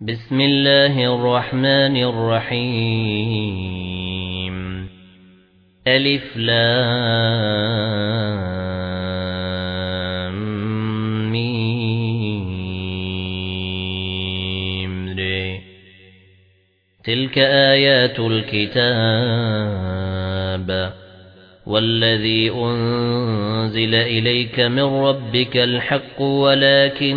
بسم الله الرحمن الرحيم. ألف لام ميم تلك آيات الكتاب. والذي أنزل إليك من ربك الحق ولكن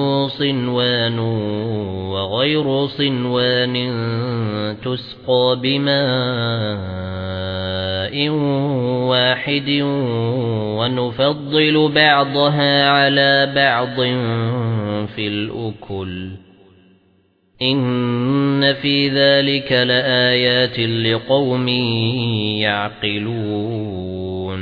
صنوان وغير صنوان تسقى بماء واحد ونفضل بعضها على بعض في الأكل إن في ذلك لآيات لقوم يعقلون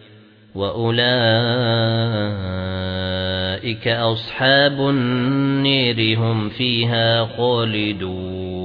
وأولئك أصحاب النير هم فيها خالدون